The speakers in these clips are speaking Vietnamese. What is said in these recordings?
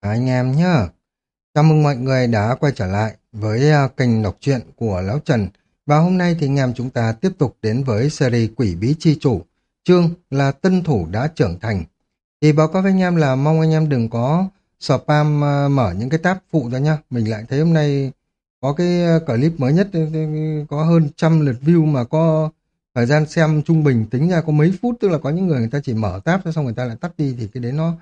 anh em nhá. Chào mừng mọi người đã quay trở lại với à, kênh đọc truyện của Lão Trần. Và hôm nay thì anh em chúng ta tiếp tục đến với series Quỷ Bí Chi Chủ. Chương là Tân Thủ đã trưởng thành. Thì báo cáo với anh em là mong anh em đừng có spam à, mở những cái tab phụ ra nhá. Mình lại thấy hôm nay có cái à, clip mới nhất ừ, ừ, có hơn trăm lượt view mà có thời gian xem trung bình tính ra có mấy phút tức là có những người người ta chỉ mở tab xong người ta lại tắt đi thì cái đấy nó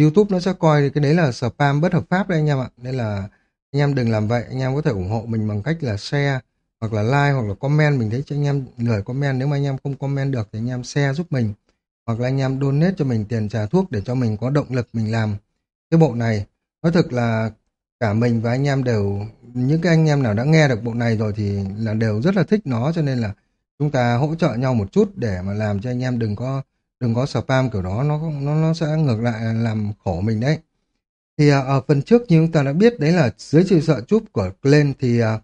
YouTube nó sẽ coi cái đấy là spam bất hợp pháp đấy anh em ạ. Nên là anh em đừng làm vậy, anh em có thể ủng hộ mình bằng cách là share hoặc là like hoặc là comment. Mình thấy cho anh em lời comment nếu mà anh em không comment được thì anh em share giúp mình. Hoặc là anh em donate cho mình tiền trả thuốc để cho mình có động lực mình làm cái bộ này. Nói thực là cả mình và anh em đều những cái anh em nào đã nghe được bộ này rồi thì là đều rất là thích nó. Cho nên là chúng ta hỗ trợ nhau một chút để mà làm cho anh em đừng có đừng có spam kiểu đó nó nó nó sẽ ngược lại làm khổ mình đấy. Thì à, ở phần trước như chúng ta đã biết đấy là dưới sự trợ giúp của Glenn thì à,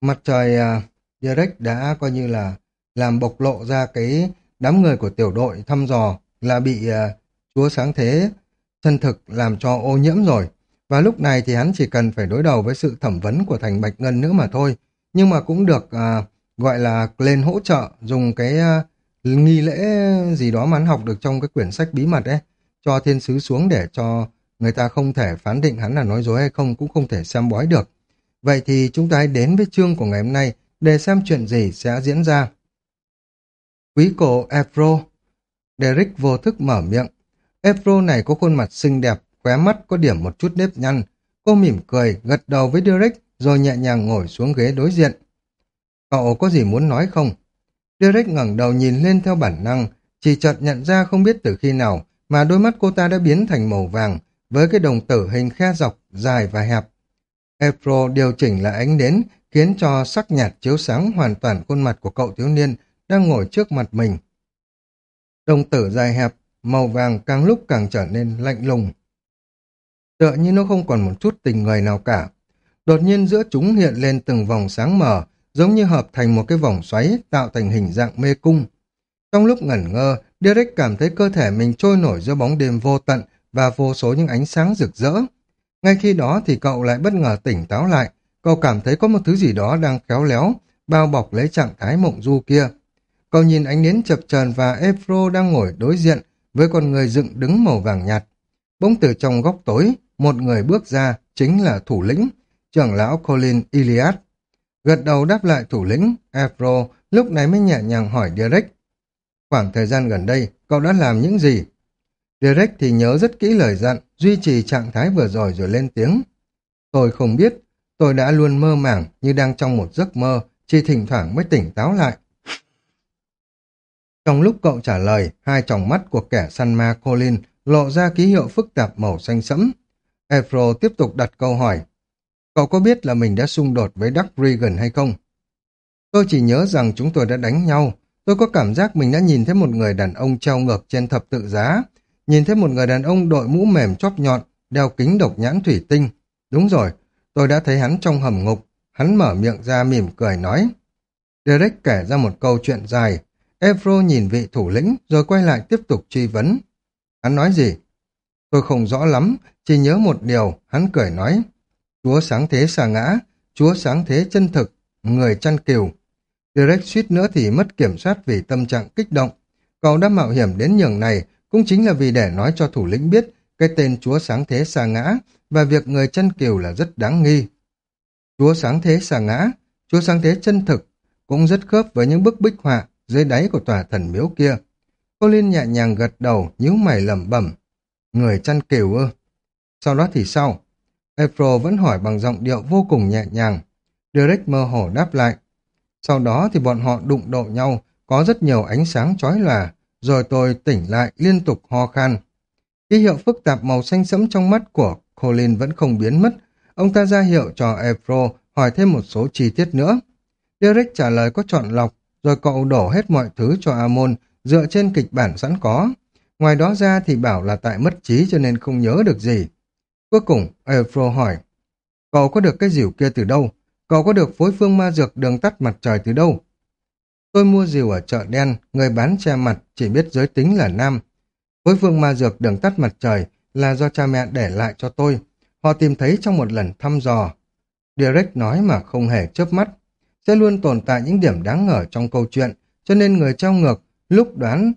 mặt trời à, uh, Direct đã coi như là làm bộc lộ ra cái đám người của tiểu đội thăm dò là bị à, chúa sáng thế chân thực làm cho ô nhiễm rồi. Và lúc này thì hắn chỉ cần phải đối đầu với sự thẩm vấn của thành Bạch Ngân nữa mà thôi. Nhưng mà cũng được gọi là Glenn hỗ trợ dùng cái nghi lễ gì đó mà hắn học được trong cái quyển sách bí mật ấy, cho thiên sứ xuống để cho người ta không thể phán định hắn là nói dối hay không, cũng không thể xem bói được. Vậy thì chúng ta hãy đến với chương của ngày hôm nay để xem chuyện gì sẽ diễn ra. Quý cổ Efro Derek vô thức mở miệng. Efro này có khuôn mặt xinh đẹp, khóe mắt có điểm một chút nếp nhăn. Cô mỉm cười, gật đầu với Derek rồi nhẹ nhàng ngồi xuống ghế đối diện. Cậu có gì muốn nói không? Derek ngẩng đầu nhìn lên theo bản năng, chỉ chợt nhận ra không biết từ khi nào mà đôi mắt cô ta đã biến thành màu vàng, với cái đồng tử hình khe dọc, dài và hẹp. Efro điều chỉnh lại ánh đến, khiến cho sắc nhạt chiếu sáng hoàn toàn khuôn mặt của cậu thiếu niên đang ngồi trước mặt mình. Đồng tử dài hẹp, màu vàng càng lúc càng trở nên lạnh lùng. Tựa như nó không còn một chút tình người nào cả. Đột nhiên giữa chúng hiện lên từng vòng sáng mờ, giống như hợp thành một cái vòng xoáy tạo thành hình dạng mê cung. Trong lúc ngẩn ngơ, Derek cảm thấy cơ thể mình trôi nổi giữa bóng đêm vô tận và vô số những ánh sáng rực rỡ. Ngay khi đó thì cậu lại bất ngờ tỉnh táo lại, cậu cảm thấy có một thứ gì đó đang khéo léo, bao bọc lấy trạng thái mộng du kia. Cậu nhìn ánh nến chập chờn và Efro đang ngồi đối diện với con người dựng đứng màu vàng nhạt. Bỗng từ trong góc tối, một người bước ra, chính là thủ lĩnh, trưởng lão Colin Iliad. Gật đầu đáp lại thủ lĩnh, Afro lúc này mới nhẹ nhàng hỏi Derek. Khoảng thời gian gần đây, cậu đã làm những gì? Derek thì nhớ rất kỹ lời dặn, duy trì trạng thái vừa rồi rồi lên tiếng. Tôi không biết, tôi đã luôn mơ màng như đang trong một giấc mơ, chỉ thỉnh thoảng mới tỉnh táo lại. Trong lúc cậu trả lời, hai tròng mắt của kẻ săn ma Colin lộ ra ký hiệu phức tạp màu xanh sẫm. Efro tiếp tục đặt câu hỏi. Cậu có biết là mình đã xung đột với Duck Regan hay không? Tôi chỉ nhớ rằng chúng tôi đã đánh nhau. Tôi có cảm giác mình đã nhìn thấy một người đàn ông treo ngược trên thập tự giá. Nhìn thấy một người đàn ông đội mũ mềm chóp nhọn, đeo kính độc nhãn thủy tinh. Đúng rồi, tôi đã thấy hắn trong hầm ngục. Hắn mở miệng ra mỉm cười nói. Derek kể ra một câu chuyện dài. Evro nhìn vị thủ lĩnh rồi quay lại tiếp tục truy vấn. Hắn nói gì? Tôi không rõ lắm, chỉ nhớ một điều, hắn cười nói. Chúa sáng thế xà ngã, Chúa sáng thế chân thực, người chăn kiều. Direct suýt nữa thì mất kiểm soát vì tâm trạng kích động. Cậu đã mạo hiểm đến nhường này cũng chính là vì để nói cho thủ lĩnh biết cái tên Chúa sáng thế xà ngã và việc người chân kiều là rất đáng nghi. Chúa sáng thế xà ngã, Chúa sáng thế chân thực cũng rất khớp với những bức bích họa dưới đáy của tòa thần miếu kia. Colin nhẹ nhàng gật đầu, nhíu mày lẩm bẩm. Người chăn kiều ư? Sau đó thì sao? April vẫn hỏi bằng giọng điệu vô cùng nhẹ nhàng. Derek mơ hồ đáp lại. Sau đó thì bọn họ đụng độ nhau, có rất nhiều ánh sáng chói lòa, rồi tôi tỉnh lại liên tục ho khan. Ký hiệu phức tạp màu xanh sẫm trong mắt của Colin vẫn không biến mất. Ông ta ra hiệu cho April hỏi thêm một số chi tiết nữa. Derek trả lời có chọn lọc, rồi cậu đổ hết mọi thứ cho Amon dựa trên kịch bản sẵn có. Ngoài đó ra thì bảo là tại mất trí cho nên không nhớ được gì. Cuối cùng, Ephro hỏi, cậu có được cái dìu kia từ đâu? Cậu có được phối phương ma dược đường tắt mặt trời từ đâu? Tôi mua dìu ở chợ đen, người bán che mặt chỉ biết giới tính là nam. Phối phương ma dược đường tắt mặt trời là do cha mẹ để lại cho tôi. Họ tìm thấy trong một lần thăm dò. Derek nói mà không hề chớp mắt. Sẽ luôn tồn tại những điểm đáng ngờ trong câu chuyện, cho nên người trao ngược lúc đoán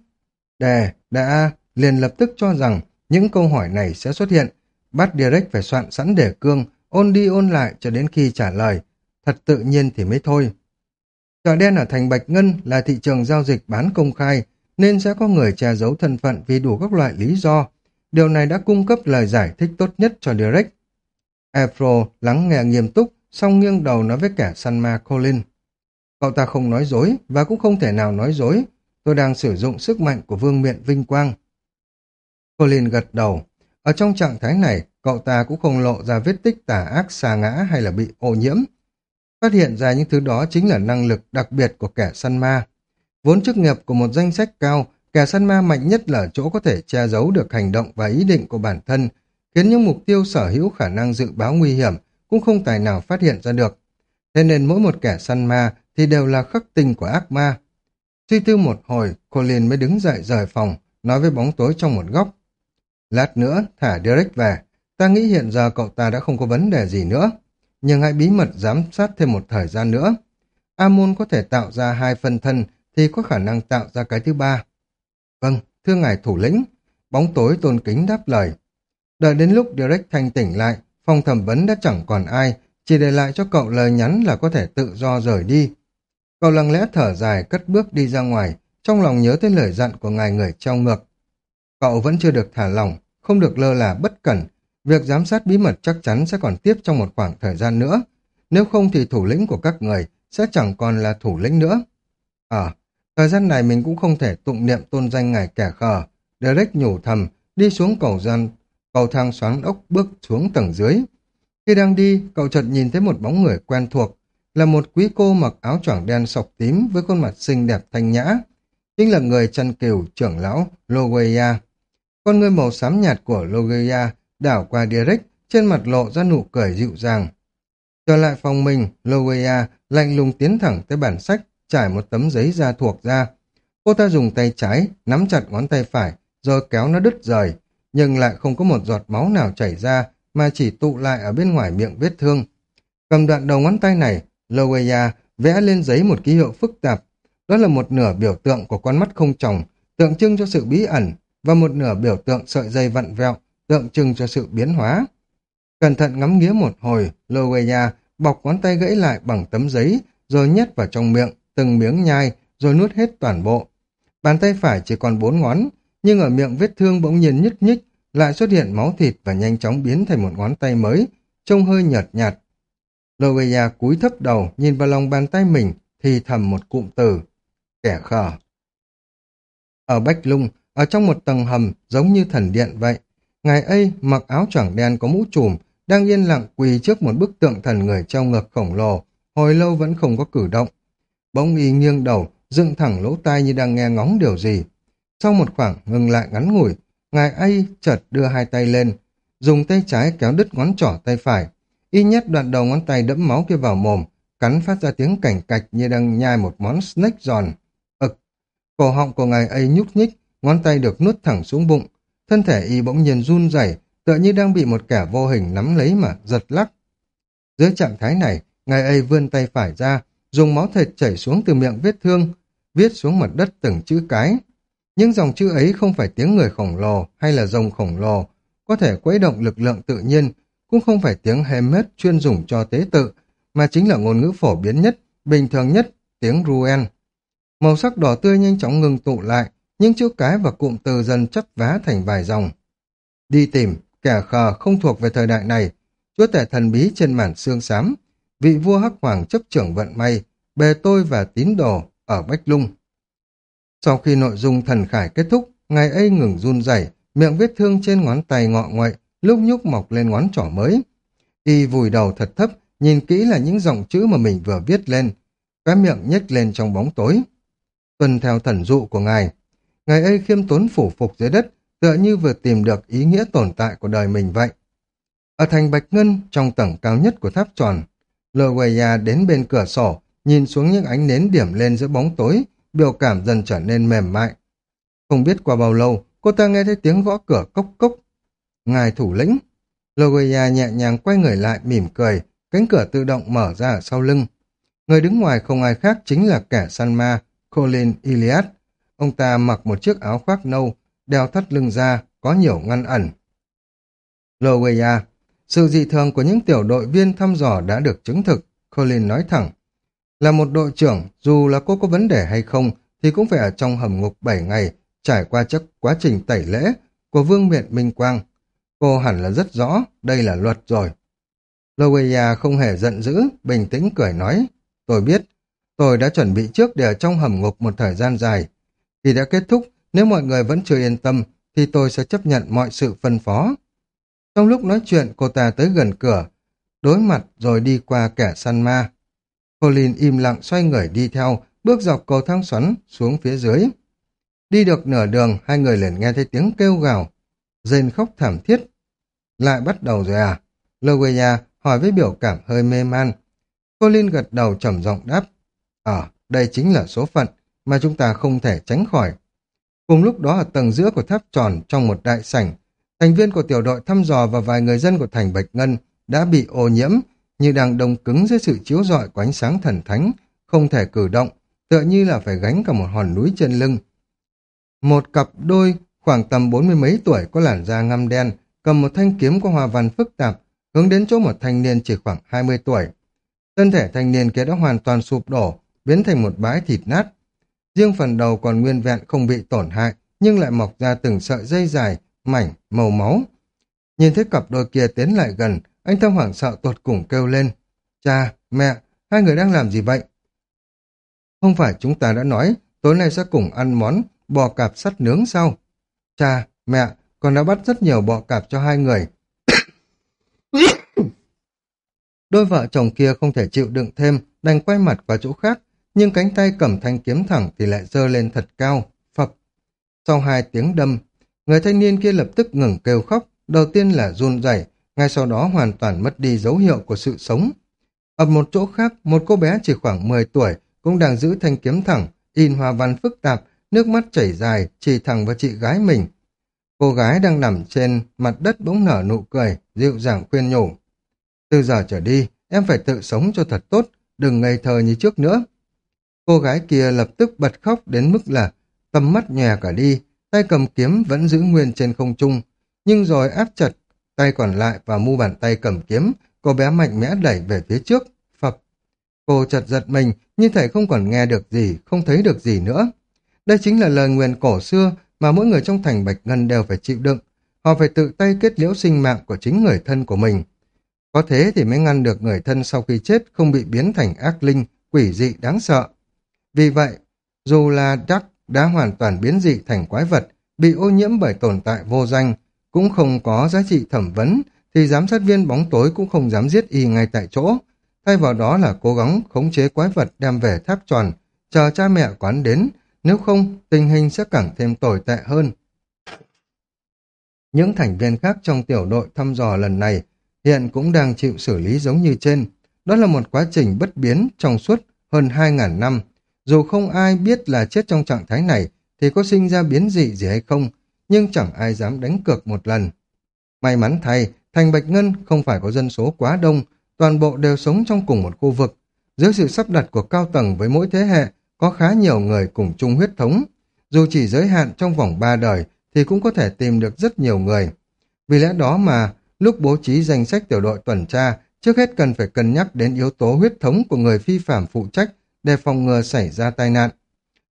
đề đã liền lập tức cho rằng những câu hỏi này sẽ xuất hiện. Bắt Direct phải soạn sẵn đề cương, ôn đi ôn lại cho đến khi trả lời. Thật tự nhiên thì mới thôi. Chợ đen ở thành Bạch Ngân là thị trường giao dịch bán công khai, nên sẽ có người che giấu thân phận vì đủ các loại lý do. Điều này đã cung cấp lời giải thích tốt nhất cho Direct. Afro lắng nghe nghiêm túc, song nghiêng đầu nói với kẻ săn ma Colin. Cậu ta không nói dối và cũng không thể nào nói dối. Tôi đang sử dụng sức mạnh của vương miện vinh quang. Colin gật đầu. Ở trong trạng thái này, cậu ta cũng không lộ ra vết tích tà ác xa ngã hay là bị ô nhiễm. Phát hiện ra những thứ đó chính là năng lực đặc biệt của kẻ săn ma. Vốn chức nghiệp của một danh sách cao, kẻ săn ma mạnh nhất là chỗ có thể che giấu được hành động và ý định của bản thân, khiến những mục tiêu sở hữu khả năng dự báo nguy hiểm cũng không tài nào phát hiện ra được. Thế nên mỗi một kẻ săn ma thì đều là khắc tinh của ác ma. Suy tư một hồi, Colin mới đứng dậy rời phòng, nói với bóng tối trong một góc. Lát nữa, thả Derek về. Ta nghĩ hiện giờ cậu ta đã không có vấn đề gì nữa. Nhưng hãy bí mật giám sát thêm một thời gian nữa. Amon có thể tạo ra hai phân thân thì có khả năng tạo ra cái thứ ba. Vâng, thưa ngài thủ lĩnh. Bóng tối tôn kính đáp lời. Đợi đến lúc Derek thanh tỉnh lại, phòng thẩm vấn đã chẳng còn ai, chỉ để lại cho cậu lời nhắn là có thể tự do rời đi. Cậu lặng lẽ thở dài cất bước đi ra ngoài, trong lòng nhớ tới lời dặn của ngài người trong ngược. Cậu vẫn chưa được thả lỏng, không được lơ là bất cẩn. Việc giám sát bí mật chắc chắn sẽ còn tiếp trong một khoảng thời gian nữa. Nếu không thì thủ lĩnh của các người sẽ chẳng còn là thủ lĩnh nữa. Ờ, thời gian này mình cũng không thể tụng niệm tôn danh ngài kẻ khờ. Derek nhủ thầm, đi xuống cầu gian, cầu thang xoắn ốc bước xuống tầng dưới. Khi đang đi, cậu chợt nhìn thấy một bóng người quen thuộc, là một quý cô mặc áo choàng đen sọc tím với khuôn mặt xinh đẹp thanh nhã. Chính là người chăn kiều trưởng lão Logeia. Con người màu xám nhạt của Logeia đảo qua Derek, trên mặt lộ ra nụ cười dịu dàng. Trở lại phòng mình, Logeia lạnh lùng tiến thẳng tới bản sách, trải một tấm giấy da thuộc ra. Cô ta dùng tay trái, nắm chặt ngón tay phải, rồi kéo nó đứt rời, nhưng lại không có một giọt máu nào chảy ra, mà chỉ tụ lại ở bên ngoài miệng vết thương. Cầm đoạn đầu ngón tay này, Loweya vẽ lên giấy một ký hiệu phức tạp. Đó là một nửa biểu tượng của con mắt không tròng, tượng trưng cho sự bí ẩn, và một nửa biểu tượng sợi dây vặn vẹo, tượng trưng cho sự biến hóa. Cẩn thận ngắm nghía một hồi, Loweya bọc ngón tay gãy lại bằng tấm giấy, rồi nhét vào trong miệng, từng miếng nhai, rồi nuốt hết toàn bộ. Bàn tay phải chỉ còn bốn ngón, nhưng ở miệng vết thương bỗng nhiên nhích nhích, lại xuất hiện máu thịt và nhanh chóng biến thành một ngón tay mới, trông hơi nhợt nhạt. Loweya cúi thấp đầu, nhìn vào lòng bàn tay mình, thì thầm một cụm từ, kẻ khờ. Ở Bách Lung, ở trong một tầng hầm giống như thần điện vậy, ngài ấy mặc áo choàng đen có mũ trùm, đang yên lặng quỳ trước một bức tượng thần người treo ngược khổng lồ, hồi lâu vẫn không có cử động. Bỗng y nghiêng đầu, dựng thẳng lỗ tai như đang nghe ngóng điều gì. Sau một khoảng ngừng lại ngắn ngủi, ngài ấy chợt đưa hai tay lên, dùng tay trái kéo đứt ngón trỏ tay phải. Y nhét đoạn đầu ngón tay đẫm máu kia vào mồm, cắn phát ra tiếng cảnh cạch như đang nhai một món snake giòn. Ực, cổ họng của ngài ấy nhúc nhích, ngón tay được nuốt thẳng xuống bụng. Thân thể y bỗng nhiên run rẩy, tựa như đang bị một kẻ vô hình nắm lấy mà giật lắc. Dưới trạng thái này, ngài ấy vươn tay phải ra, dùng máu thịt chảy xuống từ miệng vết thương, viết xuống mặt đất từng chữ cái. Nhưng dòng chữ ấy không phải tiếng người khổng lồ hay là rồng khổng lồ, có thể quấy động lực lượng tự nhiên, cũng không phải tiếng Hemet chuyên dùng cho tế tự, mà chính là ngôn ngữ phổ biến nhất, bình thường nhất, tiếng Ruen. Màu sắc đỏ tươi nhanh chóng ngừng tụ lại, những chữ cái và cụm từ dần chấp vá thành vài dòng. Đi tìm, kẻ khờ không thuộc về thời đại này, chúa tể thần bí trên màn xương xám, vị vua hắc hoàng chấp trưởng vận may, bề tôi và tín đồ ở Bách Lung. Sau khi nội dung thần khải kết thúc, ngài ấy ngừng run rẩy, miệng vết thương trên ngón tay ngọ nguậy, lúc nhúc mọc lên ngón trỏ mới. Y vùi đầu thật thấp, nhìn kỹ là những dòng chữ mà mình vừa viết lên, cái miệng nhếch lên trong bóng tối. Tuân theo thần dụ của ngài, ngày ấy khiêm tốn phủ phục dưới đất, tựa như vừa tìm được ý nghĩa tồn tại của đời mình vậy. Ở thành Bạch Ngân, trong tầng cao nhất của tháp tròn, Lơ Quầy đến bên cửa sổ, nhìn xuống những ánh nến điểm lên giữa bóng tối, biểu cảm dần trở nên mềm mại. Không biết qua bao lâu, cô ta nghe thấy tiếng gõ cửa cốc cốc. Ngài thủ lĩnh. Logoya nhẹ nhàng quay người lại mỉm cười, cánh cửa tự động mở ra ở sau lưng. Người đứng ngoài không ai khác chính là kẻ săn ma, Colin Iliad. Ông ta mặc một chiếc áo khoác nâu, đeo thắt lưng ra, có nhiều ngăn ẩn. Loweya, sự dị thường của những tiểu đội viên thăm dò đã được chứng thực, Colin nói thẳng. Là một đội trưởng, dù là cô có vấn đề hay không, thì cũng phải ở trong hầm ngục 7 ngày, trải qua chắc quá trình tẩy lễ của Vương Miện Minh Quang. Cô hẳn là rất rõ, đây là luật rồi. Loweya không hề giận dữ, bình tĩnh cười nói. Tôi biết, tôi đã chuẩn bị trước để ở trong hầm ngục một thời gian dài. Khi đã kết thúc, nếu mọi người vẫn chưa yên tâm, thì tôi sẽ chấp nhận mọi sự phân phó. Trong lúc nói chuyện, cô ta tới gần cửa, đối mặt rồi đi qua kẻ săn ma. Colin im lặng xoay người đi theo, bước dọc cầu thang xoắn xuống phía dưới. Đi được nửa đường, hai người liền nghe thấy tiếng kêu gào, Dên khóc thảm thiết. Lại bắt đầu rồi à? Logoya hỏi với biểu cảm hơi mê man. Colin gật đầu trầm giọng đáp. Ờ, đây chính là số phận mà chúng ta không thể tránh khỏi. Cùng lúc đó ở tầng giữa của tháp tròn trong một đại sảnh, thành viên của tiểu đội thăm dò và vài người dân của thành Bạch Ngân đã bị ô nhiễm như đang đông cứng dưới sự chiếu rọi của ánh sáng thần thánh, không thể cử động, tựa như là phải gánh cả một hòn núi trên lưng. Một cặp đôi khoảng tầm bốn mươi mấy tuổi có làn da ngăm đen, cầm một thanh kiếm có hoa văn phức tạp, hướng đến chỗ một thanh niên chỉ khoảng 20 tuổi. Thân thể thanh niên kia đã hoàn toàn sụp đổ, biến thành một bãi thịt nát. Riêng phần đầu còn nguyên vẹn không bị tổn hại, nhưng lại mọc ra từng sợi dây dài, mảnh, màu máu. Nhìn thấy cặp đôi kia tiến lại gần, anh ta hoảng sợ tột cùng kêu lên. Cha, mẹ, hai người đang làm gì vậy? Không phải chúng ta đã nói tối nay sẽ cùng ăn món bò cạp sắt nướng sao? Cha, mẹ, con đã bắt rất nhiều bò cạp cho hai người. Đôi vợ chồng kia không thể chịu đựng thêm, đành quay mặt vào chỗ khác, nhưng cánh tay cầm thanh kiếm thẳng thì lại giơ lên thật cao, phập. Sau hai tiếng đâm, người thanh niên kia lập tức ngừng kêu khóc, đầu tiên là run rẩy, ngay sau đó hoàn toàn mất đi dấu hiệu của sự sống. Ở một chỗ khác, một cô bé chỉ khoảng 10 tuổi cũng đang giữ thanh kiếm thẳng, in hoa văn phức tạp, nước mắt chảy dài, chỉ thẳng vào chị gái mình. Cô gái đang nằm trên mặt đất bỗng nở nụ cười, dịu dàng khuyên nhủ. Từ giờ trở đi, em phải tự sống cho thật tốt, đừng ngây thơ như trước nữa. Cô gái kia lập tức bật khóc đến mức là tầm mắt nhòe cả đi, tay cầm kiếm vẫn giữ nguyên trên không trung, nhưng rồi áp chặt tay còn lại và mu bàn tay cầm kiếm, cô bé mạnh mẽ đẩy về phía trước, phập. Cô chật giật mình, như thể không còn nghe được gì, không thấy được gì nữa. Đây chính là lời nguyền cổ xưa mà mỗi người trong thành Bạch Ngân đều phải chịu đựng. Họ phải tự tay kết liễu sinh mạng của chính người thân của mình. Có thế thì mới ngăn được người thân sau khi chết không bị biến thành ác linh, quỷ dị đáng sợ. Vì vậy, dù là Đắc đã hoàn toàn biến dị thành quái vật, bị ô nhiễm bởi tồn tại vô danh, cũng không có giá trị thẩm vấn, thì giám sát viên bóng tối cũng không dám giết y ngay tại chỗ. Thay vào đó là cố gắng khống chế quái vật đem về tháp tròn, chờ cha mẹ quán đến, nếu không tình hình sẽ càng thêm tồi tệ hơn. Những thành viên khác trong tiểu đội thăm dò lần này hiện cũng đang chịu xử lý giống như trên. Đó là một quá trình bất biến trong suốt hơn 2.000 năm. Dù không ai biết là chết trong trạng thái này thì có sinh ra biến dị gì hay không, nhưng chẳng ai dám đánh cược một lần. May mắn thay, thành Bạch Ngân không phải có dân số quá đông, toàn bộ đều sống trong cùng một khu vực. Dưới sự sắp đặt của cao tầng với mỗi thế hệ, có khá nhiều người cùng chung huyết thống. Dù chỉ giới hạn trong vòng ba đời, thì cũng có thể tìm được rất nhiều người. Vì lẽ đó mà, lúc bố trí danh sách tiểu đội tuần tra, trước hết cần phải cân nhắc đến yếu tố huyết thống của người phi phạm phụ trách để phòng ngừa xảy ra tai nạn.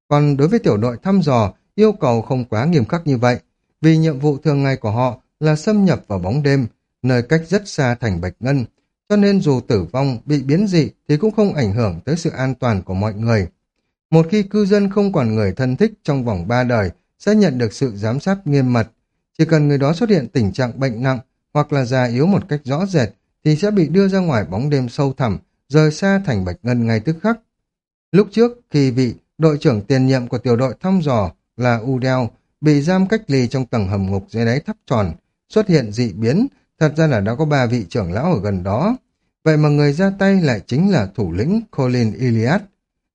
Còn đối với tiểu đội thăm dò, yêu cầu không quá nghiêm khắc như vậy, vì nhiệm vụ thường ngày của họ là xâm nhập vào bóng đêm, nơi cách rất xa thành Bạch Ngân, cho nên dù tử vong, bị biến dị thì cũng không ảnh hưởng tới sự an toàn của mọi người. Một khi cư dân không còn người thân thích trong vòng ba đời, sẽ nhận được sự giám sát nghiêm mật. Chỉ cần người đó xuất hiện tình trạng bệnh nặng hoặc là già yếu một cách rõ rệt, thì sẽ bị đưa ra ngoài bóng đêm sâu thẳm, rời xa thành Bạch Ngân ngay tức khắc. Lúc trước, khi vị đội trưởng tiền nhiệm của tiểu đội thăm dò là Udel bị giam cách ly trong tầng hầm ngục dưới đáy tháp tròn, xuất hiện dị biến, thật ra là đã có ba vị trưởng lão ở gần đó. Vậy mà người ra tay lại chính là thủ lĩnh Colin Iliad.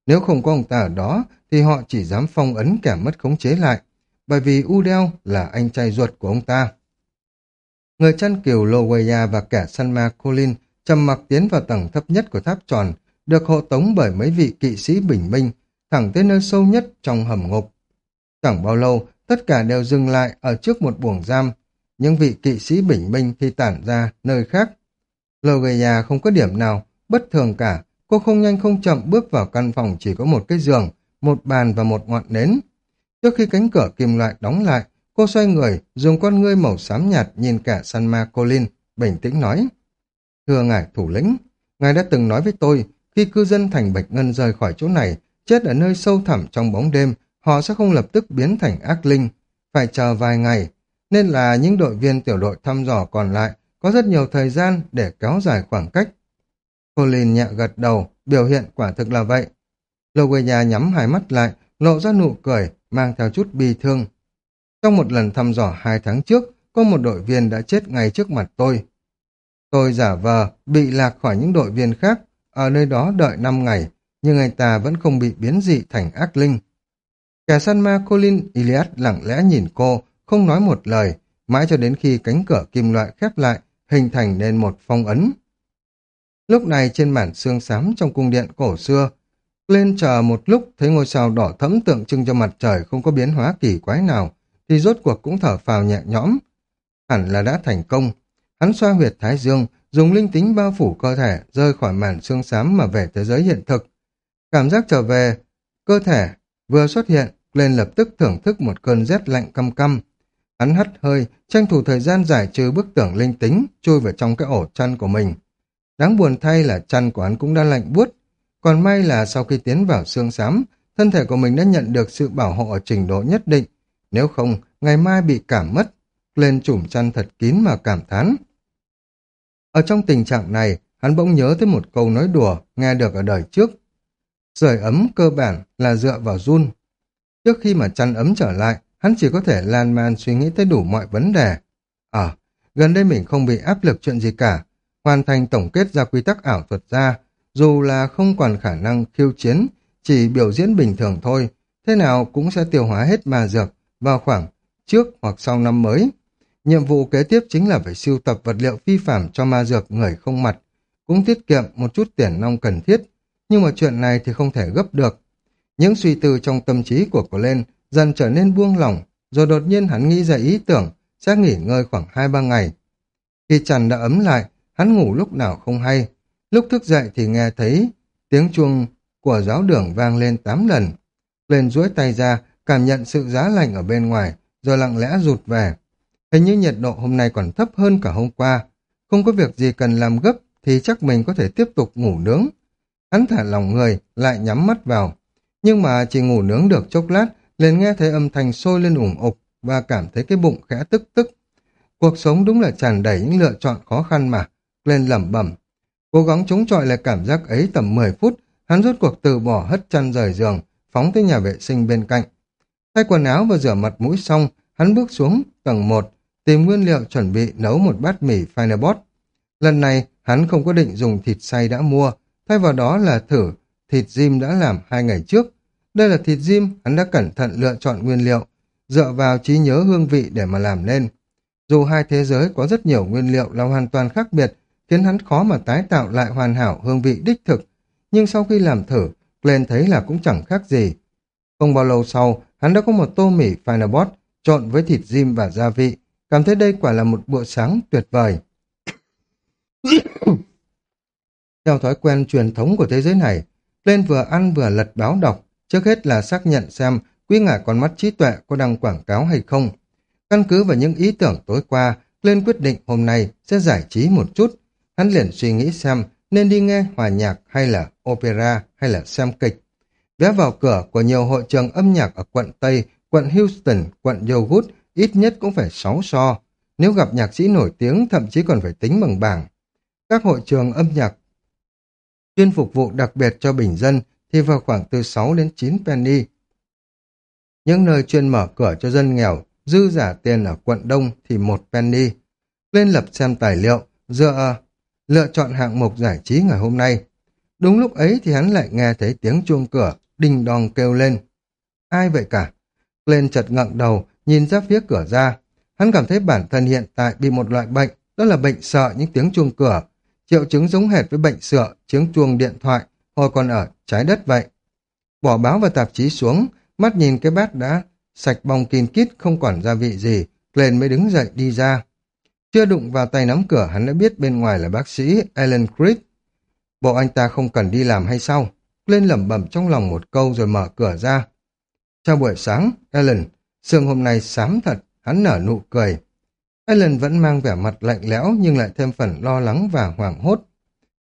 Nếu không có ông ta ở đó, thì họ chỉ dám phong ấn kẻ mất khống chế lại, bởi vì Udel là anh trai ruột của ông ta. Người chăn kiều Loweya và kẻ săn ma Colin trầm mặc tiến vào tầng thấp nhất của tháp tròn, được hộ tống bởi mấy vị kỵ sĩ bình minh, thẳng tới nơi sâu nhất trong hầm ngục. Chẳng bao lâu, tất cả đều dừng lại ở trước một buồng giam, những vị kỵ sĩ bình minh thì tản ra nơi khác. Logeya không có điểm nào, bất thường cả, cô không nhanh không chậm bước vào căn phòng chỉ có một cái giường, một bàn và một ngọn nến. Trước khi cánh cửa kim loại đóng lại, cô xoay người, dùng con ngươi màu xám nhạt nhìn cả sanma Colin, bình tĩnh nói. Thưa ngài thủ lĩnh, ngài đã từng nói với tôi, khi cư dân thành Bạch Ngân rời khỏi chỗ này, chết ở nơi sâu thẳm trong bóng đêm, họ sẽ không lập tức biến thành ác linh, phải chờ vài ngày, nên là những đội viên tiểu đội thăm dò còn lại có rất nhiều thời gian để kéo dài khoảng cách. Colin nhẹ gật đầu, biểu hiện quả thực là vậy. Logueya nhắm hai mắt lại, lộ ra nụ cười, mang theo chút bi thương. Trong một lần thăm dò hai tháng trước, có một đội viên đã chết ngay trước mặt tôi. Tôi giả vờ, bị lạc khỏi những đội viên khác, ở nơi đó đợi 5 ngày, nhưng anh ta vẫn không bị biến dị thành ác linh. Kẻ săn ma Colin Iliad lặng lẽ nhìn cô, không nói một lời, mãi cho đến khi cánh cửa kim loại khép lại, hình thành nên một phong ấn. Lúc này trên màn xương xám trong cung điện cổ xưa, lên chờ một lúc thấy ngôi sao đỏ thẫm tượng trưng cho mặt trời không có biến hóa kỳ quái nào, thì rốt cuộc cũng thở phào nhẹ nhõm. Hẳn là đã thành công. Hắn xoa huyệt thái dương, dùng linh tính bao phủ cơ thể, rơi khỏi màn xương xám mà về thế giới hiện thực. Cảm giác trở về, cơ thể vừa xuất hiện, lên lập tức thưởng thức một cơn rét lạnh căm căm. Hắn hắt hơi, tranh thủ thời gian giải trừ bức tưởng linh tính, chui vào trong cái ổ chăn của mình. Đáng buồn thay là chăn của hắn cũng đã lạnh buốt. Còn may là sau khi tiến vào xương xám, thân thể của mình đã nhận được sự bảo hộ ở trình độ nhất định. Nếu không, ngày mai bị cảm mất. Lên chủm chăn thật kín mà cảm thán. Ở trong tình trạng này, hắn bỗng nhớ tới một câu nói đùa nghe được ở đời trước. Sưởi ấm cơ bản là dựa vào run. Trước khi mà chăn ấm trở lại, hắn chỉ có thể lan man suy nghĩ tới đủ mọi vấn đề. Ờ, gần đây mình không bị áp lực chuyện gì cả, hoàn thành tổng kết ra quy tắc ảo thuật ra, dù là không còn khả năng khiêu chiến, chỉ biểu diễn bình thường thôi, thế nào cũng sẽ tiêu hóa hết ma dược vào khoảng trước hoặc sau năm mới. Nhiệm vụ kế tiếp chính là phải siêu tập vật liệu phi phạm cho ma dược người không mặt, cũng tiết kiệm một chút tiền nong cần thiết, nhưng mà chuyện này thì không thể gấp được. Những suy tư trong tâm trí của cô lên dần trở nên buông lỏng, rồi đột nhiên hắn nghĩ ra ý tưởng sẽ nghỉ ngơi khoảng 2-3 ngày. Khi chăn đã ấm lại, hắn ngủ lúc nào không hay. Lúc thức dậy thì nghe thấy tiếng chuông của giáo đường vang lên 8 lần. Lên duỗi tay ra, cảm nhận sự giá lạnh ở bên ngoài, rồi lặng lẽ rụt về. Hình như nhiệt độ hôm nay còn thấp hơn cả hôm qua. Không có việc gì cần làm gấp thì chắc mình có thể tiếp tục ngủ nướng. Hắn thả lòng người, lại nhắm mắt vào. Nhưng mà chỉ ngủ nướng được chốc lát, liền nghe thấy âm thanh sôi lên ủng ục và cảm thấy cái bụng khẽ tức tức. Cuộc sống đúng là tràn đầy những lựa chọn khó khăn mà. Lên lẩm bẩm. Cố gắng chống chọi lại cảm giác ấy tầm 10 phút, hắn rút cuộc từ bỏ hất chăn rời giường, phóng tới nhà vệ sinh bên cạnh. Thay quần áo và rửa mặt mũi xong, hắn bước xuống tầng 1, tìm nguyên liệu chuẩn bị nấu một bát mì Finebot. Lần này, hắn không có định dùng thịt xay đã mua, thay vào đó là thử thịt jim đã làm hai ngày trước. Đây là thịt jim hắn đã cẩn thận lựa chọn nguyên liệu, dựa vào trí nhớ hương vị để mà làm nên. Dù hai thế giới có rất nhiều nguyên liệu là hoàn toàn khác biệt, khiến hắn khó mà tái tạo lại hoàn hảo hương vị đích thực, nhưng sau khi làm thử, Glenn thấy là cũng chẳng khác gì. Không bao lâu sau, hắn đã có một tô mì Finebot trộn với thịt jim và gia vị, cảm thấy đây quả là một bữa sáng tuyệt vời. Theo thói quen truyền thống của thế giới này, lên vừa ăn vừa lật báo đọc, trước hết là xác nhận xem quý ngài con mắt trí tuệ có đăng quảng cáo hay không. Căn cứ vào những ý tưởng tối qua, lên quyết định hôm nay sẽ giải trí một chút. Hắn liền suy nghĩ xem nên đi nghe hòa nhạc hay là opera hay là xem kịch. Vé vào cửa của nhiều hội trường âm nhạc ở quận Tây, quận Houston, quận Yogut ít nhất cũng phải 6 so. Nếu gặp nhạc sĩ nổi tiếng thậm chí còn phải tính bằng bảng. Các hội trường âm nhạc chuyên phục vụ đặc biệt cho bình dân thì vào khoảng từ 6 đến 9 penny. Những nơi chuyên mở cửa cho dân nghèo, dư giả tiền ở quận Đông thì một penny. Lên lập xem tài liệu, dựa lựa chọn hạng mục giải trí ngày hôm nay. Đúng lúc ấy thì hắn lại nghe thấy tiếng chuông cửa, đinh đong kêu lên. Ai vậy cả? Lên chợt ngẩng đầu, nhìn ra phía cửa ra. Hắn cảm thấy bản thân hiện tại bị một loại bệnh, đó là bệnh sợ những tiếng chuông cửa. Triệu chứng giống hệt với bệnh sợ, tiếng chuông điện thoại, hồi còn ở trái đất vậy. Bỏ báo và tạp chí xuống, mắt nhìn cái bát đã sạch bong kín kít không còn gia vị gì, lên mới đứng dậy đi ra. Chưa đụng vào tay nắm cửa hắn đã biết bên ngoài là bác sĩ Alan Creed. Bộ anh ta không cần đi làm hay sao? Lên lẩm bẩm trong lòng một câu rồi mở cửa ra. Chào buổi sáng, Alan. Sương hôm nay sám thật, hắn nở nụ cười. Ellen vẫn mang vẻ mặt lạnh lẽo nhưng lại thêm phần lo lắng và hoảng hốt.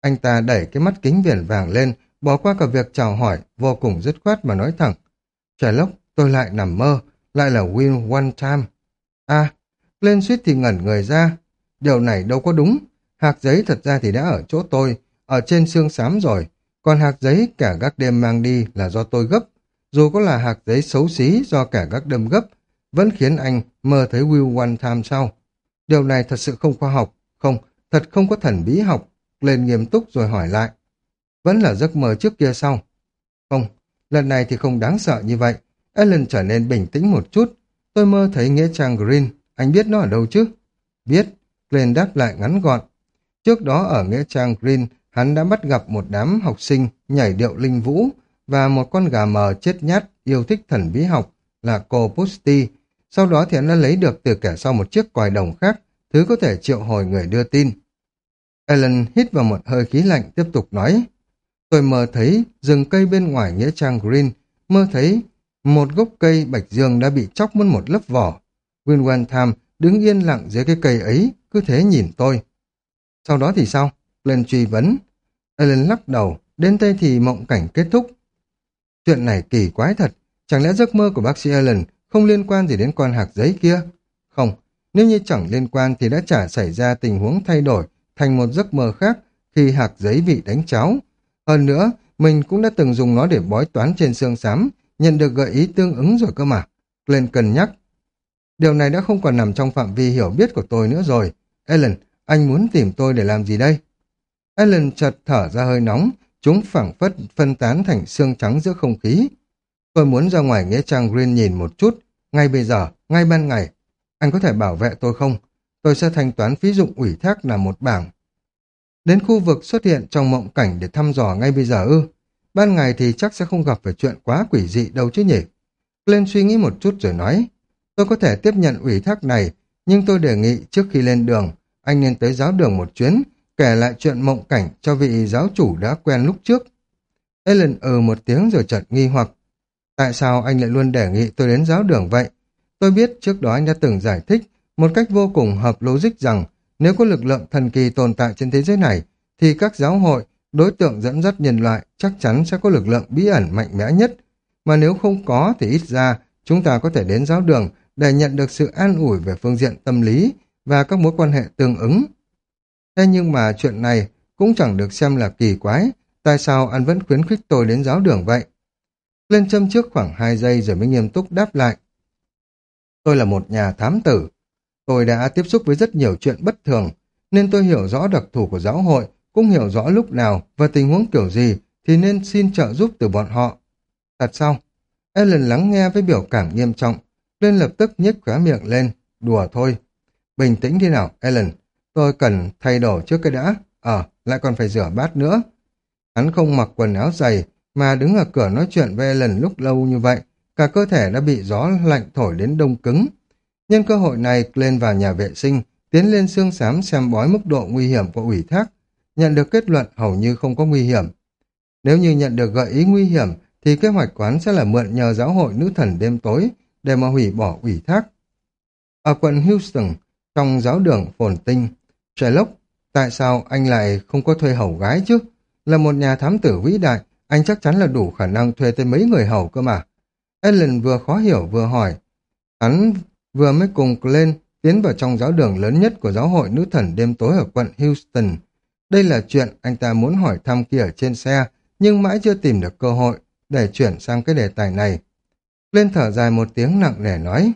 Anh ta đẩy cái mắt kính viền vàng lên, bỏ qua cả việc chào hỏi, vô cùng dứt khoát mà nói thẳng. Trời lốc, tôi lại nằm mơ, lại là Will one time. À, lên suýt thì ngẩn người ra. Điều này đâu có đúng. Hạc giấy thật ra thì đã ở chỗ tôi, ở trên xương xám rồi. Còn hạc giấy cả gác đêm mang đi là do tôi gấp. Dù có là hạc giấy xấu xí do cả gác đâm gấp, vẫn khiến anh mơ thấy Will One Time sau. Điều này thật sự không khoa học, không, thật không có thần bí học. Lên nghiêm túc rồi hỏi lại. Vẫn là giấc mơ trước kia sau. Không, lần này thì không đáng sợ như vậy. Ellen trở nên bình tĩnh một chút. Tôi mơ thấy Nghĩa Trang Green. Anh biết nó ở đâu chứ? Biết. Glenn đáp lại ngắn gọn. Trước đó ở Nghĩa Trang Green, hắn đã bắt gặp một đám học sinh nhảy điệu linh vũ và một con gà mờ chết nhát yêu thích thần bí học là cô Pusti. Sau đó thì hắn đã lấy được từ kẻ sau một chiếc còi đồng khác, thứ có thể triệu hồi người đưa tin. Ellen hít vào một hơi khí lạnh tiếp tục nói. Tôi mơ thấy rừng cây bên ngoài Nghĩa Trang Green, mơ thấy một gốc cây bạch dương đã bị chóc mất một lớp vỏ. Winwan Tham đứng yên lặng dưới cái cây ấy, cứ thế nhìn tôi. Sau đó thì sao? Lên truy vấn. Ellen lắc đầu, đến đây thì mộng cảnh kết thúc. Chuyện này kỳ quái thật, chẳng lẽ giấc mơ của bác sĩ Ellen không liên quan gì đến con hạc giấy kia? Không, nếu như chẳng liên quan thì đã chả xảy ra tình huống thay đổi thành một giấc mơ khác khi hạc giấy bị đánh cháo. Hơn nữa, mình cũng đã từng dùng nó để bói toán trên xương xám, nhận được gợi ý tương ứng rồi cơ mà. Lên cân nhắc. Điều này đã không còn nằm trong phạm vi hiểu biết của tôi nữa rồi. Ellen, anh muốn tìm tôi để làm gì đây? Ellen chợt thở ra hơi nóng, chúng phẳng phất phân tán thành xương trắng giữa không khí. Tôi muốn ra ngoài Nghĩa Trang Green nhìn một chút, ngay bây giờ, ngay ban ngày. Anh có thể bảo vệ tôi không? Tôi sẽ thanh toán phí dụng ủy thác là một bảng. Đến khu vực xuất hiện trong mộng cảnh để thăm dò ngay bây giờ ư. Ban ngày thì chắc sẽ không gặp phải chuyện quá quỷ dị đâu chứ nhỉ. Lên suy nghĩ một chút rồi nói, tôi có thể tiếp nhận ủy thác này, nhưng tôi đề nghị trước khi lên đường, anh nên tới giáo đường một chuyến, kể lại chuyện mộng cảnh cho vị giáo chủ đã quen lúc trước. Ellen ừ một tiếng rồi chợt nghi hoặc. Tại sao anh lại luôn đề nghị tôi đến giáo đường vậy? Tôi biết trước đó anh đã từng giải thích một cách vô cùng hợp logic rằng nếu có lực lượng thần kỳ tồn tại trên thế giới này, thì các giáo hội, đối tượng dẫn dắt nhân loại chắc chắn sẽ có lực lượng bí ẩn mạnh mẽ nhất. Mà nếu không có thì ít ra chúng ta có thể đến giáo đường để nhận được sự an ủi về phương diện tâm lý và các mối quan hệ tương ứng. Thế nhưng mà chuyện này cũng chẳng được xem là kỳ quái, tại sao anh vẫn khuyến khích tôi đến giáo đường vậy? Lên châm trước khoảng 2 giây rồi mới nghiêm túc đáp lại. Tôi là một nhà thám tử. Tôi đã tiếp xúc với rất nhiều chuyện bất thường, nên tôi hiểu rõ đặc thù của giáo hội, cũng hiểu rõ lúc nào và tình huống kiểu gì thì nên xin trợ giúp từ bọn họ. Thật sao? Ellen lắng nghe với biểu cảm nghiêm trọng, lên lập tức nhếch khóe miệng lên, đùa thôi. Bình tĩnh đi nào, Ellen, tôi cần thay đổi trước cái đã, ờ, lại còn phải rửa bát nữa. Hắn không mặc quần áo dày, mà đứng ở cửa nói chuyện với lần lúc lâu như vậy, cả cơ thể đã bị gió lạnh thổi đến đông cứng. Nhân cơ hội này, lên vào nhà vệ sinh, tiến lên xương xám xem bói mức độ nguy hiểm của ủy thác, nhận được kết luận hầu như không có nguy hiểm. Nếu như nhận được gợi ý nguy hiểm, thì kế hoạch quán sẽ là mượn nhờ giáo hội nữ thần đêm tối để mà hủy bỏ ủy thác. Ở quận Houston, trong giáo đường phồn tinh, Sherlock, tại sao anh lại không có thuê hầu gái chứ? Là một nhà thám tử vĩ đại, anh chắc chắn là đủ khả năng thuê tới mấy người hầu cơ mà. Ellen vừa khó hiểu vừa hỏi. Hắn vừa mới cùng lên tiến vào trong giáo đường lớn nhất của giáo hội nữ thần đêm tối ở quận Houston. Đây là chuyện anh ta muốn hỏi thăm kia ở trên xe, nhưng mãi chưa tìm được cơ hội để chuyển sang cái đề tài này. Lên thở dài một tiếng nặng nề nói.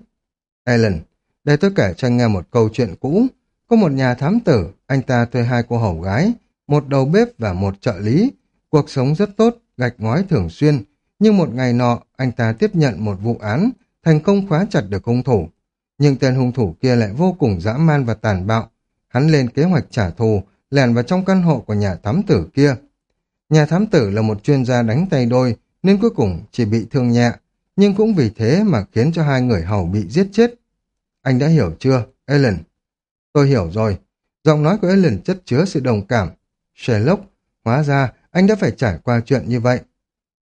Ellen, để tôi kể cho anh nghe một câu chuyện cũ. Có một nhà thám tử, anh ta thuê hai cô hầu gái, một đầu bếp và một trợ lý. Cuộc sống rất tốt, gạch ngói thường xuyên. Nhưng một ngày nọ, anh ta tiếp nhận một vụ án, thành công khóa chặt được hung thủ. nhưng tên hung thủ kia lại vô cùng dã man và tàn bạo. Hắn lên kế hoạch trả thù, lẻn vào trong căn hộ của nhà thám tử kia. Nhà thám tử là một chuyên gia đánh tay đôi, nên cuối cùng chỉ bị thương nhẹ, nhưng cũng vì thế mà khiến cho hai người hầu bị giết chết. Anh đã hiểu chưa, Ellen? Tôi hiểu rồi. Giọng nói của Ellen chất chứa sự đồng cảm. Sherlock, hóa ra anh đã phải trải qua chuyện như vậy.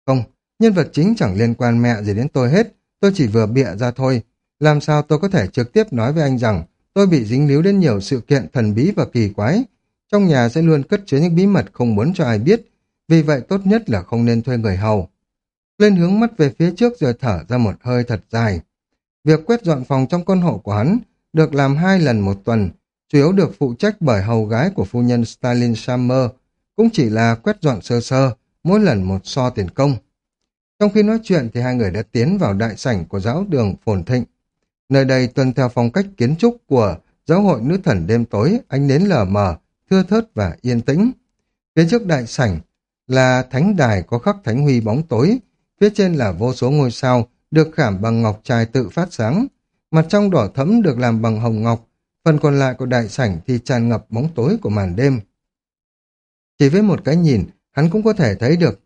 Không, nhân vật chính chẳng liên quan mẹ gì đến tôi hết, tôi chỉ vừa bịa ra thôi. Làm sao tôi có thể trực tiếp nói với anh rằng tôi bị dính líu đến nhiều sự kiện thần bí và kỳ quái. Trong nhà sẽ luôn cất chứa những bí mật không muốn cho ai biết, vì vậy tốt nhất là không nên thuê người hầu. Lên hướng mắt về phía trước rồi thở ra một hơi thật dài. Việc quét dọn phòng trong con hộ của hắn được làm hai lần một tuần, chủ yếu được phụ trách bởi hầu gái của phu nhân Stalin Summer, cũng chỉ là quét dọn sơ sơ, mỗi lần một so tiền công. Trong khi nói chuyện thì hai người đã tiến vào đại sảnh của giáo đường phồn thịnh. Nơi đây tuân theo phong cách kiến trúc của giáo hội nữ thần đêm tối, ánh nến lờ mờ, thưa thớt và yên tĩnh. Phía trước đại sảnh là thánh đài có khắc thánh huy bóng tối, phía trên là vô số ngôi sao được khảm bằng ngọc trai tự phát sáng. Mặt trong đỏ thẫm được làm bằng hồng ngọc, phần còn lại của đại sảnh thì tràn ngập bóng tối của màn đêm. Chỉ với một cái nhìn, hắn cũng có thể thấy được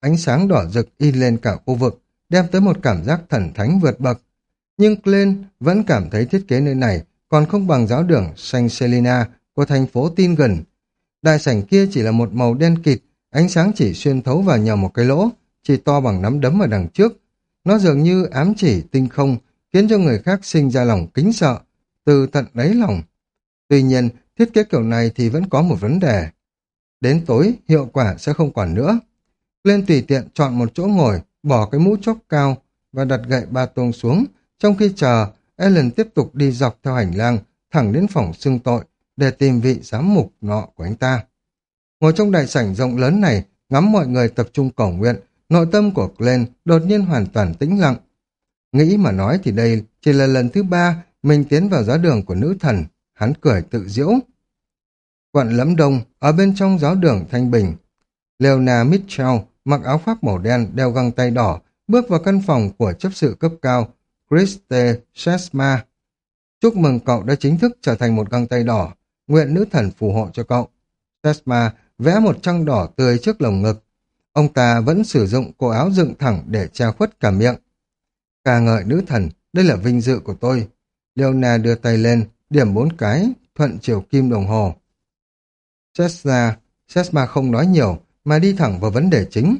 ánh sáng đỏ rực in lên cả khu vực, đem tới một cảm giác thần thánh vượt bậc. Nhưng Glenn vẫn cảm thấy thiết kế nơi này còn không bằng giáo đường Saint Selina của thành phố tin gần. Đại sảnh kia chỉ là một màu đen kịt, ánh sáng chỉ xuyên thấu vào nhờ một cái lỗ, chỉ to bằng nắm đấm ở đằng trước. Nó dường như ám chỉ tinh không, khiến cho người khác sinh ra lòng kính sợ, từ tận đáy lòng. Tuy nhiên, thiết kế kiểu này thì vẫn có một vấn đề. Đến tối, hiệu quả sẽ không còn nữa. Lên tùy tiện chọn một chỗ ngồi, bỏ cái mũ chốc cao và đặt gậy ba tông xuống. Trong khi chờ, Ellen tiếp tục đi dọc theo hành lang, thẳng đến phòng xưng tội, để tìm vị giám mục nọ của anh ta. Ngồi trong đại sảnh rộng lớn này, ngắm mọi người tập trung cầu nguyện, nội tâm của Glenn đột nhiên hoàn toàn tĩnh lặng. Nghĩ mà nói thì đây chỉ là lần thứ ba mình tiến vào giáo đường của nữ thần, hắn cười tự diễu. Quận Lẫm Đông, ở bên trong giáo đường Thanh Bình, Leona Mitchell mặc áo khoác màu đen, đeo găng tay đỏ, bước vào căn phòng của chấp sự cấp cao, Christe Sesma. Chúc mừng cậu đã chính thức trở thành một găng tay đỏ, nguyện nữ thần phù hộ cho cậu. Sesma vẽ một trăng đỏ tươi trước lồng ngực. Ông ta vẫn sử dụng cổ áo dựng thẳng để che khuất cả miệng. Ca ngợi nữ thần, đây là vinh dự của tôi. Leona đưa tay lên, điểm bốn cái, thuận chiều kim đồng hồ. Sesma, Sesma không nói nhiều, mà đi thẳng vào vấn đề chính.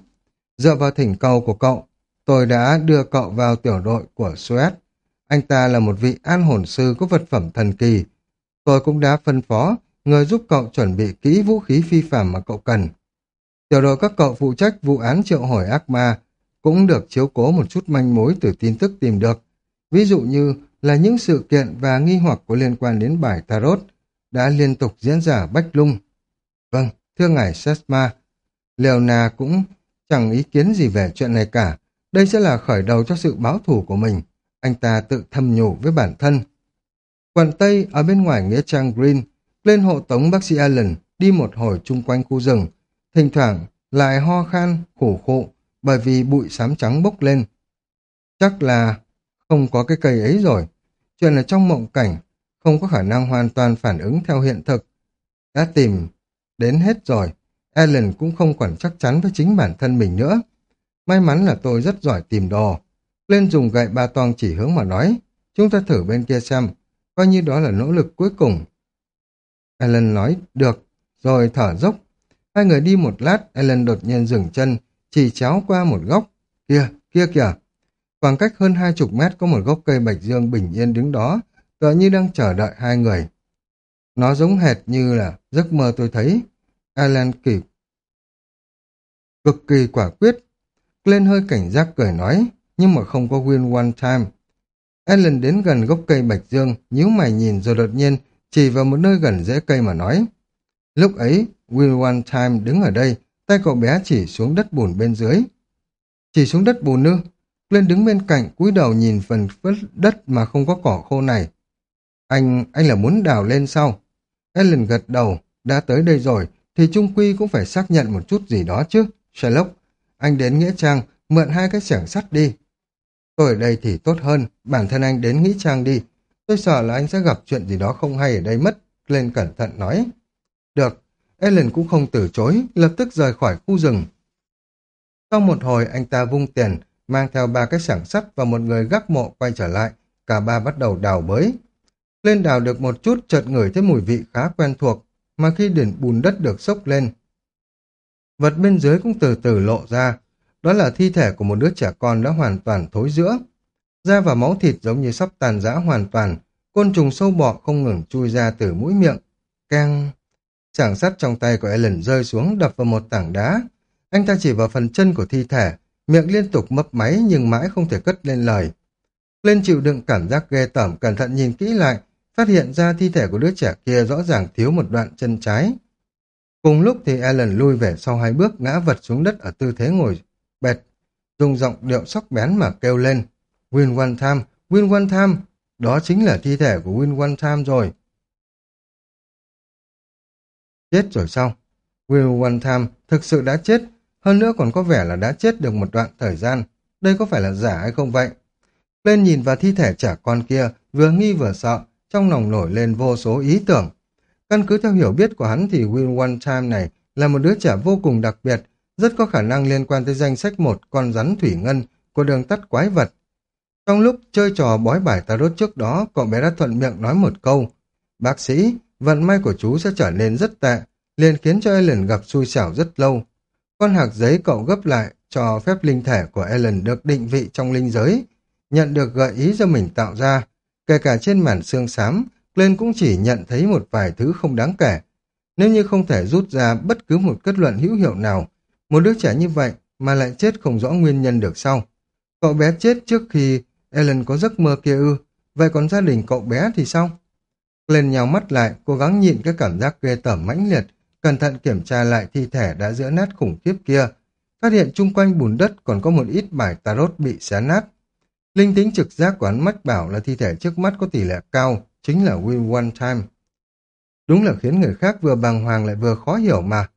Dựa vào thỉnh cầu của cậu, tôi đã đưa cậu vào tiểu đội của Suez. Anh ta là một vị an hồn sư có vật phẩm thần kỳ. Tôi cũng đã phân phó người giúp cậu chuẩn bị kỹ vũ khí phi phạm mà cậu cần. Tiểu đội các cậu phụ trách vụ án triệu hồi ác ma cũng được chiếu cố một chút manh mối từ tin tức tìm được. Ví dụ như là những sự kiện và nghi hoặc có liên quan đến bài Tarot đã liên tục diễn ra bách lung. Vâng, thưa ngài Sesma, Leona cũng chẳng ý kiến gì về chuyện này cả. Đây sẽ là khởi đầu cho sự báo thù của mình. Anh ta tự thầm nhủ với bản thân. Quận Tây ở bên ngoài Nghĩa Trang Green, lên hộ tống bác sĩ Allen đi một hồi chung quanh khu rừng. Thỉnh thoảng lại ho khan, khổ khụ bởi vì bụi xám trắng bốc lên. Chắc là không có cái cây ấy rồi. Chuyện là trong mộng cảnh, không có khả năng hoàn toàn phản ứng theo hiện thực. Đã tìm đến hết rồi, Ellen cũng không còn chắc chắn với chính bản thân mình nữa. May mắn là tôi rất giỏi tìm đồ. Lên dùng gậy ba toang chỉ hướng mà nói, chúng ta thử bên kia xem, coi như đó là nỗ lực cuối cùng. Ellen nói, được, rồi thở dốc. Hai người đi một lát, Ellen đột nhiên dừng chân, chỉ cháo qua một góc. Kia, kia kìa. Khoảng cách hơn hai chục mét có một gốc cây bạch dương bình yên đứng đó, tựa như đang chờ đợi hai người. Nó giống hệt như là giấc mơ tôi thấy. Alan kỳ cực kỳ quả quyết. Glenn hơi cảnh giác cười nói, nhưng mà không có win one time. Alan đến gần gốc cây bạch dương, nhíu mày nhìn rồi đột nhiên chỉ vào một nơi gần rễ cây mà nói. Lúc ấy, Will One Time đứng ở đây, tay cậu bé chỉ xuống đất bùn bên dưới. Chỉ xuống đất bùn nữa, lên đứng bên cạnh, cúi đầu nhìn phần phất đất mà không có cỏ khô này. Anh, anh là muốn đào lên sau. Ellen gật đầu, đã tới đây rồi, thì trung quy cũng phải xác nhận một chút gì đó chứ. Sherlock, anh đến Nghĩa Trang, mượn hai cái xẻng sắt đi. Tôi ở đây thì tốt hơn, bản thân anh đến Nghĩa Trang đi, Tôi sợ là anh sẽ gặp chuyện gì đó không hay ở đây mất. Lên cẩn thận nói. Được, Ellen cũng không từ chối, lập tức rời khỏi khu rừng. Sau một hồi anh ta vung tiền, mang theo ba cái sảng sắt và một người gác mộ quay trở lại, cả ba bắt đầu đào bới. Lên đào được một chút chợt ngửi thấy mùi vị khá quen thuộc, mà khi đỉnh bùn đất được sốc lên. Vật bên dưới cũng từ từ lộ ra, đó là thi thể của một đứa trẻ con đã hoàn toàn thối giữa. Da và máu thịt giống như sắp tàn rã hoàn toàn, côn trùng sâu bọ không ngừng chui ra từ mũi miệng. Keng! Sảng sắt trong tay của Ellen rơi xuống đập vào một tảng đá. Anh ta chỉ vào phần chân của thi thể, miệng liên tục mấp máy nhưng mãi không thể cất lên lời. Lên chịu đựng cảm giác ghê tởm cẩn thận nhìn kỹ lại, phát hiện ra thi thể của đứa trẻ kia rõ ràng thiếu một đoạn chân trái. Cùng lúc thì Alan lui về sau hai bước ngã vật xuống đất ở tư thế ngồi bệt, dùng giọng điệu sóc bén mà kêu lên. Win One Time, Win One Time, đó chính là thi thể của Win One Time rồi. Chết rồi sao? Will One Time thực sự đã chết, hơn nữa còn có vẻ là đã chết được một đoạn thời gian. Đây có phải là giả hay không vậy? Lên nhìn vào thi thể trẻ con kia, vừa nghi vừa sợ, trong lòng nổi lên vô số ý tưởng. Căn cứ theo hiểu biết của hắn thì Will One Time này là một đứa trẻ vô cùng đặc biệt, rất có khả năng liên quan tới danh sách một con rắn thủy ngân của đường tắt quái vật. Trong lúc chơi trò bói bài tarot trước đó, cậu bé đã thuận miệng nói một câu. Bác sĩ, vận may của chú sẽ trở nên rất tệ, liền khiến cho Ellen gặp xui xẻo rất lâu. Con hạc giấy cậu gấp lại cho phép linh thể của Ellen được định vị trong linh giới, nhận được gợi ý do mình tạo ra. Kể cả trên màn xương xám, Glenn cũng chỉ nhận thấy một vài thứ không đáng kể. Nếu như không thể rút ra bất cứ một kết luận hữu hiệu nào, một đứa trẻ như vậy mà lại chết không rõ nguyên nhân được sau. Cậu bé chết trước khi Ellen có giấc mơ kia ư, vậy còn gia đình cậu bé thì sao? Glenn nhào mắt lại, cố gắng nhịn cái cảm giác ghê tởm mãnh liệt, cẩn thận kiểm tra lại thi thể đã giữa nát khủng khiếp kia, phát hiện chung quanh bùn đất còn có một ít bài tarot bị xé nát. Linh tính trực giác của hắn mách bảo là thi thể trước mắt có tỷ lệ cao, chính là Will One Time. Đúng là khiến người khác vừa bàng hoàng lại vừa khó hiểu mà.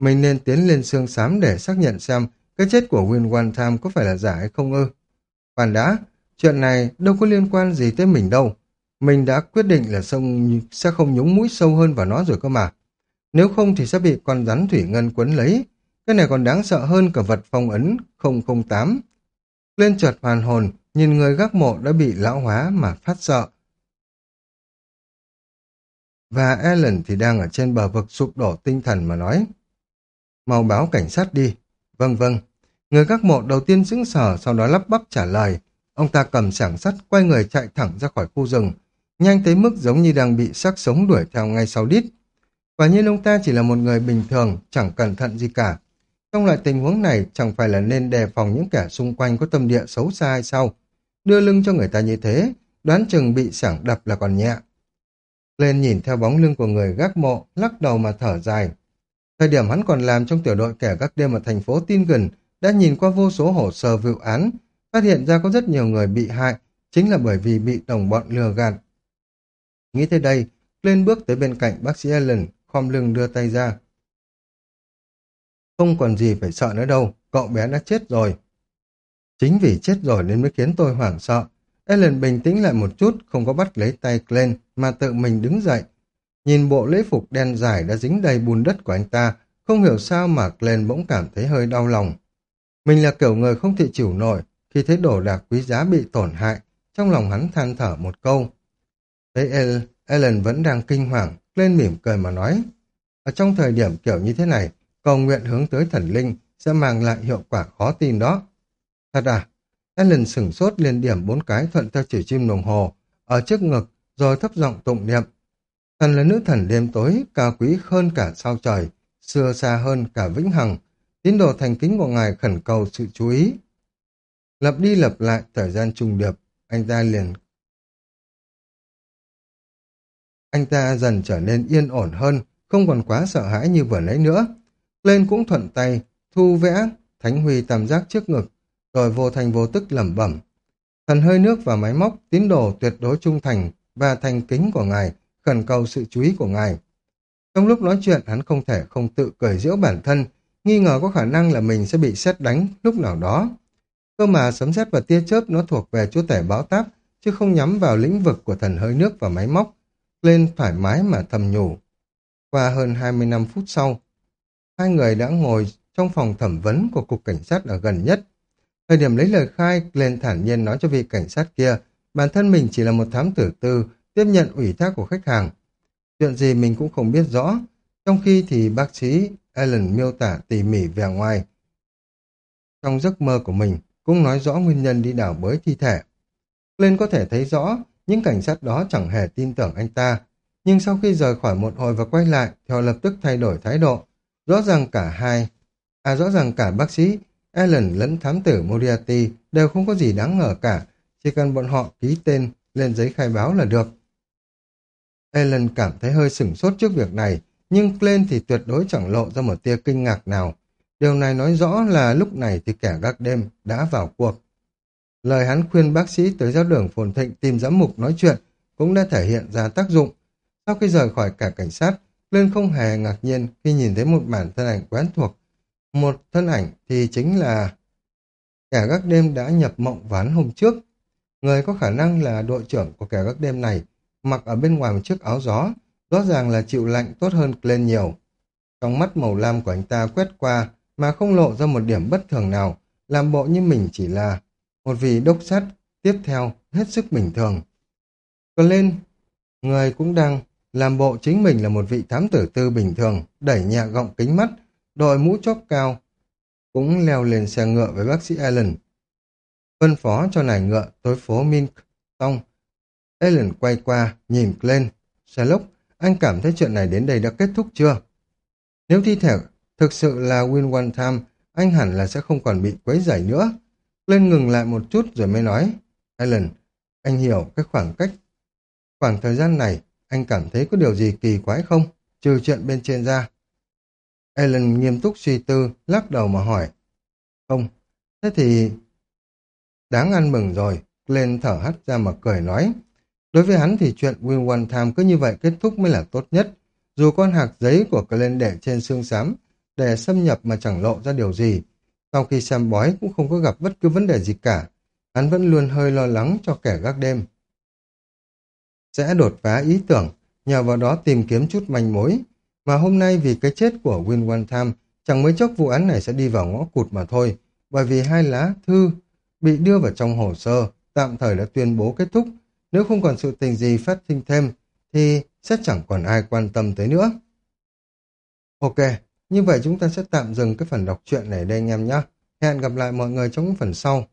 Mình nên tiến lên xương xám để xác nhận xem cái chết của Will One Time có phải là giả hay không ư. Khoan đã, chuyện này đâu có liên quan gì tới mình đâu. Mình đã quyết định là sông sẽ không nhúng mũi sâu hơn vào nó rồi cơ mà. Nếu không thì sẽ bị con rắn thủy ngân quấn lấy. Cái này còn đáng sợ hơn cả vật phong ấn 008. Lên chợt hoàn hồn, nhìn người gác mộ đã bị lão hóa mà phát sợ. Và Ellen thì đang ở trên bờ vực sụp đổ tinh thần mà nói. Mau báo cảnh sát đi. Vâng vâng. Người gác mộ đầu tiên sững sờ, sau đó lắp bắp trả lời. Ông ta cầm sảng sắt, quay người chạy thẳng ra khỏi khu rừng. Nhanh tới mức giống như đang bị xác sống đuổi theo ngay sau đít. Quả nhiên ông ta chỉ là một người bình thường, chẳng cẩn thận gì cả. Trong loại tình huống này, chẳng phải là nên đề phòng những kẻ xung quanh có tâm địa xấu xa hay sao? Đưa lưng cho người ta như thế, đoán chừng bị sảng đập là còn nhẹ. Lên nhìn theo bóng lưng của người gác mộ, lắc đầu mà thở dài. Thời điểm hắn còn làm trong tiểu đội kẻ gác đêm ở thành phố Tin gần, đã nhìn qua vô số hồ sơ vụ án, phát hiện ra có rất nhiều người bị hại, chính là bởi vì bị đồng bọn lừa gạt. Nghĩ tới đây, lên bước tới bên cạnh bác sĩ Allen, khom lưng đưa tay ra. Không còn gì phải sợ nữa đâu, cậu bé đã chết rồi. Chính vì chết rồi nên mới khiến tôi hoảng sợ. Ellen bình tĩnh lại một chút, không có bắt lấy tay Glenn, mà tự mình đứng dậy. Nhìn bộ lễ phục đen dài đã dính đầy bùn đất của anh ta, không hiểu sao mà Glenn bỗng cảm thấy hơi đau lòng. Mình là kiểu người không thể chịu nổi, khi thấy đồ đạc quý giá bị tổn hại, trong lòng hắn than thở một câu. Thấy Ellen vẫn đang kinh hoàng, lên mỉm cười mà nói. Ở trong thời điểm kiểu như thế này, cầu nguyện hướng tới thần linh sẽ mang lại hiệu quả khó tin đó. Thật à? Ellen sửng sốt liền điểm bốn cái thuận theo chỉ chim đồng hồ, ở trước ngực, rồi thấp giọng tụng niệm. Thần là nữ thần đêm tối, cao quý hơn cả sao trời, xưa xa hơn cả vĩnh hằng. Tín đồ thành kính của ngài khẩn cầu sự chú ý. lập đi lập lại thời gian trùng điệp, anh ta liền Anh ta dần trở nên yên ổn hơn, không còn quá sợ hãi như vừa nãy nữa. Lên cũng thuận tay, thu vẽ, thánh huy tam giác trước ngực, rồi vô thành vô tức lẩm bẩm. Thần hơi nước và máy móc, tín đồ tuyệt đối trung thành và thành kính của ngài, khẩn cầu sự chú ý của ngài. Trong lúc nói chuyện, hắn không thể không tự cười giễu bản thân, nghi ngờ có khả năng là mình sẽ bị xét đánh lúc nào đó. Cơ mà sấm sét và tia chớp nó thuộc về chúa tể báo táp, chứ không nhắm vào lĩnh vực của thần hơi nước và máy móc. Lên thoải mái mà thầm nhủ. Qua hơn 20 năm phút sau, hai người đã ngồi trong phòng thẩm vấn của cục cảnh sát ở gần nhất. Thời điểm lấy lời khai, lên thản nhiên nói cho vị cảnh sát kia, bản thân mình chỉ là một thám tử tư, tiếp nhận ủy thác của khách hàng. Chuyện gì mình cũng không biết rõ, trong khi thì bác sĩ Alan miêu tả tỉ mỉ về ngoài. Trong giấc mơ của mình, cũng nói rõ nguyên nhân đi đảo bới thi thể. Lên có thể thấy rõ, những cảnh sát đó chẳng hề tin tưởng anh ta. Nhưng sau khi rời khỏi một hồi và quay lại, thì họ lập tức thay đổi thái độ. Rõ ràng cả hai, à rõ ràng cả bác sĩ Alan lẫn thám tử Moriarty đều không có gì đáng ngờ cả, chỉ cần bọn họ ký tên lên giấy khai báo là được. Alan cảm thấy hơi sửng sốt trước việc này, nhưng Glenn thì tuyệt đối chẳng lộ ra một tia kinh ngạc nào. Điều này nói rõ là lúc này thì kẻ gác đêm đã vào cuộc. Lời hắn khuyên bác sĩ tới giáo đường phồn thịnh tìm giám mục nói chuyện cũng đã thể hiện ra tác dụng. Sau khi rời khỏi cả cảnh sát, lên không hề ngạc nhiên khi nhìn thấy một bản thân ảnh quen thuộc. Một thân ảnh thì chính là kẻ gác đêm đã nhập mộng ván hôm trước. Người có khả năng là đội trưởng của kẻ gác đêm này, mặc ở bên ngoài một chiếc áo gió, rõ ràng là chịu lạnh tốt hơn lên nhiều. Trong mắt màu lam của anh ta quét qua mà không lộ ra một điểm bất thường nào, làm bộ như mình chỉ là một vị đốc sát tiếp theo hết sức bình thường. Còn lên, người cũng đang làm bộ chính mình là một vị thám tử tư bình thường, đẩy nhẹ gọng kính mắt, đội mũ chóp cao, cũng leo lên xe ngựa với bác sĩ Allen. Phân phó cho nải ngựa tới phố Mink, xong. Allen quay qua, nhìn lên. Sherlock, anh cảm thấy chuyện này đến đây đã kết thúc chưa? Nếu thi thể thực sự là Win One Time, anh hẳn là sẽ không còn bị quấy rầy nữa. Lên ngừng lại một chút rồi mới nói. Alan, anh hiểu cái khoảng cách. Khoảng thời gian này, anh cảm thấy có điều gì kỳ quái không? Trừ chuyện bên trên ra. Alan nghiêm túc suy tư, lắc đầu mà hỏi. Không, thế thì... Đáng ăn mừng rồi, lên thở hắt ra mà cười nói. Đối với hắn thì chuyện Win One Time cứ như vậy kết thúc mới là tốt nhất. Dù con hạc giấy của Glenn để trên xương xám, để xâm nhập mà chẳng lộ ra điều gì. Sau khi xem bói cũng không có gặp bất cứ vấn đề gì cả. Hắn vẫn luôn hơi lo lắng cho kẻ gác đêm. Sẽ đột phá ý tưởng, nhờ vào đó tìm kiếm chút manh mối. Mà hôm nay vì cái chết của Win One Time, chẳng mấy chốc vụ án này sẽ đi vào ngõ cụt mà thôi. Bởi vì hai lá thư bị đưa vào trong hồ sơ, tạm thời đã tuyên bố kết thúc. Nếu không còn sự tình gì phát sinh thêm, thì sẽ chẳng còn ai quan tâm tới nữa. Ok, như vậy chúng ta sẽ tạm dừng cái phần đọc truyện này đây anh em nhé. Hẹn gặp lại mọi người trong phần sau.